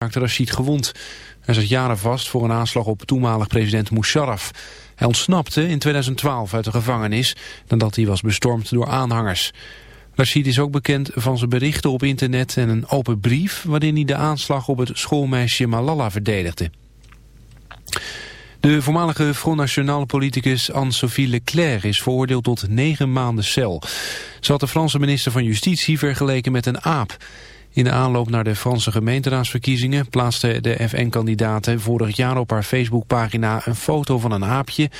raakte Rashid gewond. Hij zat jaren vast voor een aanslag op toenmalig president Musharraf. Hij ontsnapte in 2012 uit de gevangenis nadat hij was bestormd door aanhangers. Rashid is ook bekend van zijn berichten op internet en een open brief... waarin hij de aanslag op het schoolmeisje Malala verdedigde. De voormalige Front National politicus Anne-Sophie Leclerc is veroordeeld tot negen maanden cel. Ze had de Franse minister van Justitie vergeleken met een aap. In de aanloop naar de Franse gemeenteraadsverkiezingen plaatste de FN-kandidaten vorig jaar op haar Facebookpagina een foto van een aapje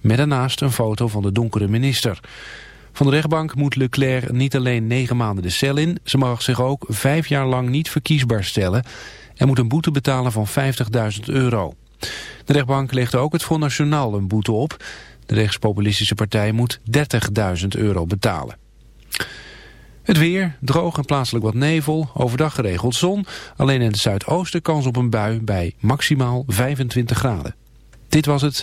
met daarnaast een foto van de donkere minister. Van de rechtbank moet Leclerc niet alleen negen maanden de cel in, ze mag zich ook vijf jaar lang niet verkiesbaar stellen en moet een boete betalen van 50.000 euro. De rechtbank legde ook het Front National een boete op. De rechtspopulistische partij moet 30.000 euro betalen. Het weer, droog en plaatselijk wat nevel, overdag geregeld zon. Alleen in het zuidoosten kans op een bui bij maximaal 25 graden. Dit was het.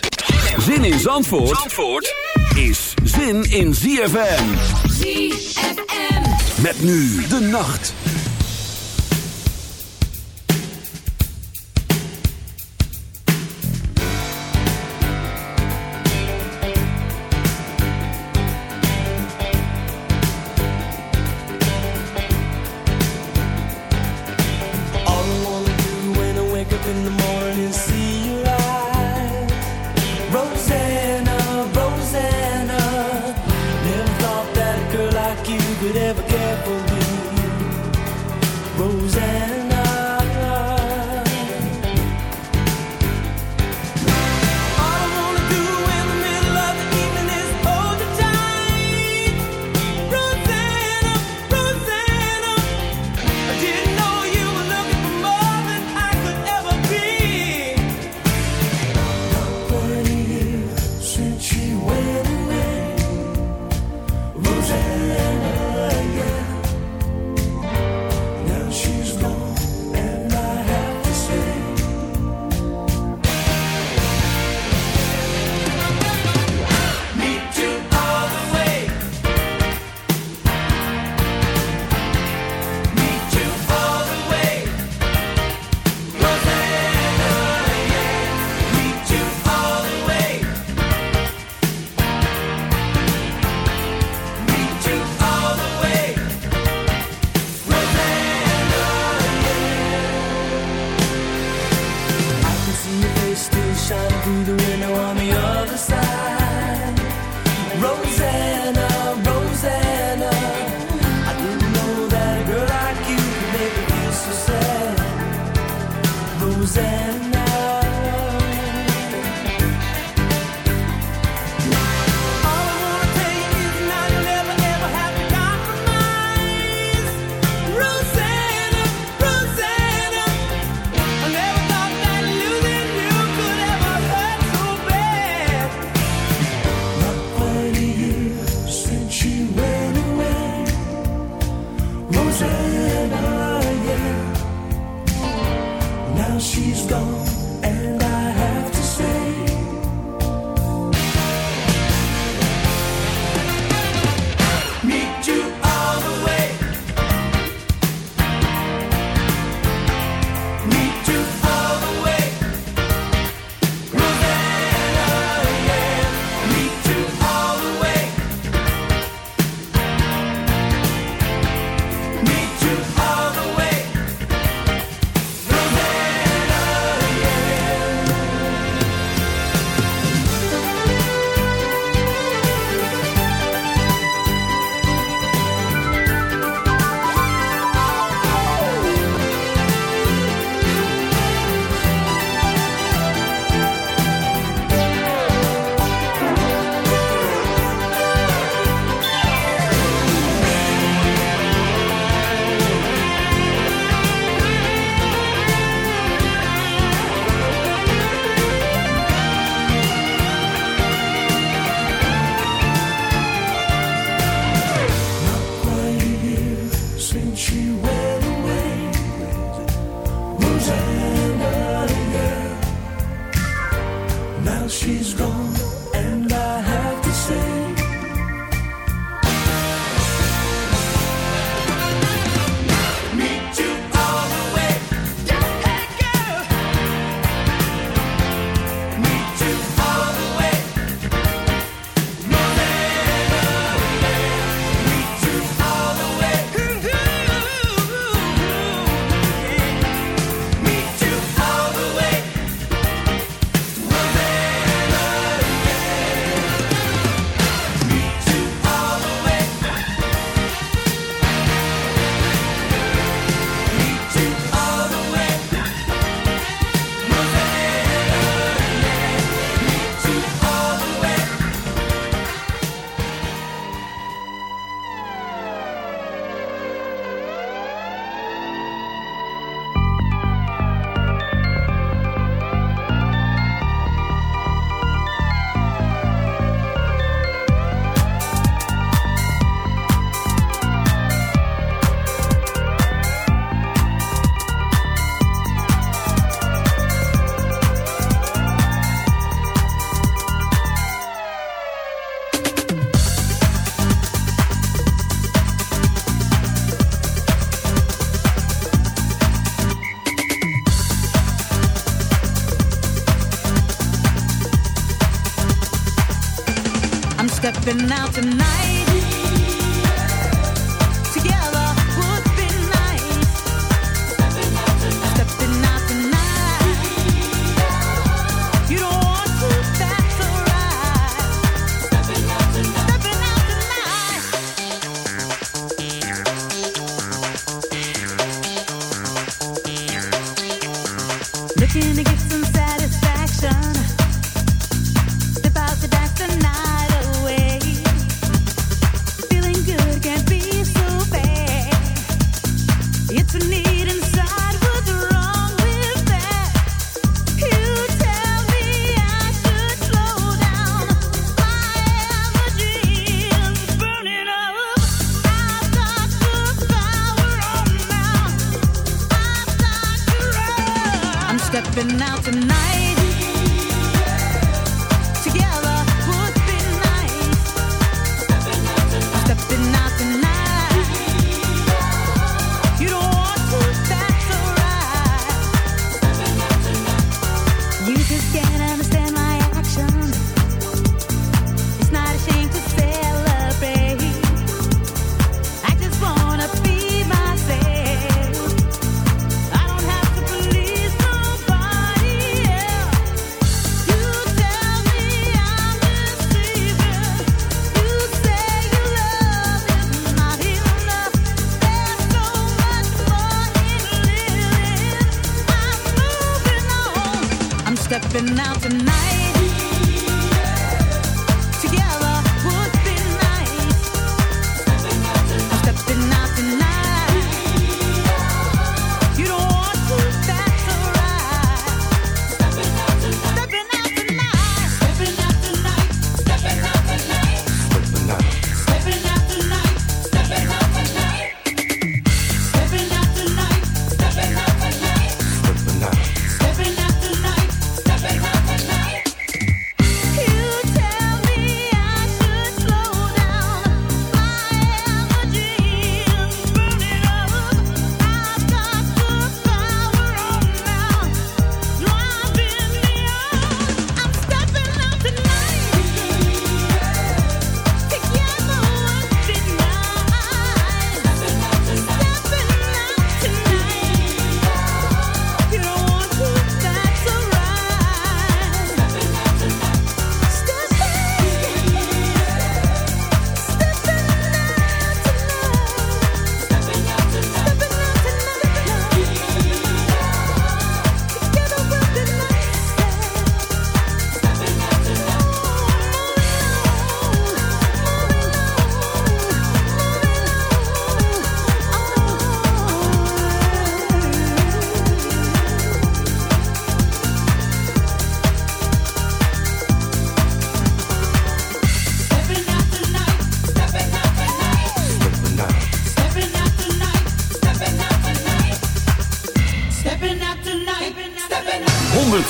Zin in Zandvoort, Zandvoort is zin in ZFM. ZFM. Met nu de nacht.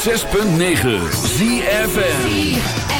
106.9 ZFN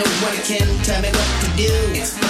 No one can tell me what to do.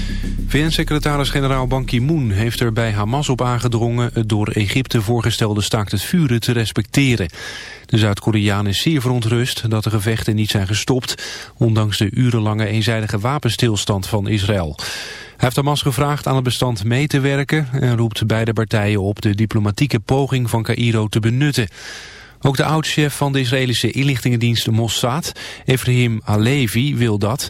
VN-secretaris-generaal Ban Ki-moon heeft er bij Hamas op aangedrongen... het door Egypte voorgestelde staakt het vuren te respecteren. De Zuid-Koreaan is zeer verontrust dat de gevechten niet zijn gestopt... ondanks de urenlange eenzijdige wapenstilstand van Israël. Hij heeft Hamas gevraagd aan het bestand mee te werken... en roept beide partijen op de diplomatieke poging van Cairo te benutten. Ook de oud-chef van de Israëlische inlichtingendienst Mossad, Ephraim Halevi, wil dat...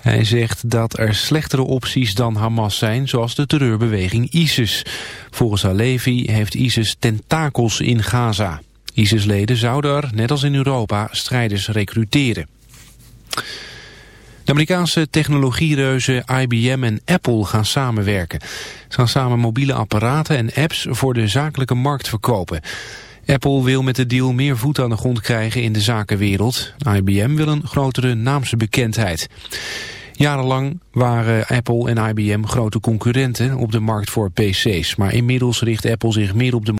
Hij zegt dat er slechtere opties dan Hamas zijn, zoals de terreurbeweging ISIS. Volgens Halevi heeft ISIS tentakels in Gaza. ISIS-leden zouden er, net als in Europa, strijders recruteren. De Amerikaanse technologiereuzen IBM en Apple gaan samenwerken. Ze gaan samen mobiele apparaten en apps voor de zakelijke markt verkopen. Apple wil met de deal meer voet aan de grond krijgen in de zakenwereld. IBM wil een grotere naamsbekendheid. Jarenlang waren Apple en IBM grote concurrenten op de markt voor PC's. Maar inmiddels richt Apple zich meer op de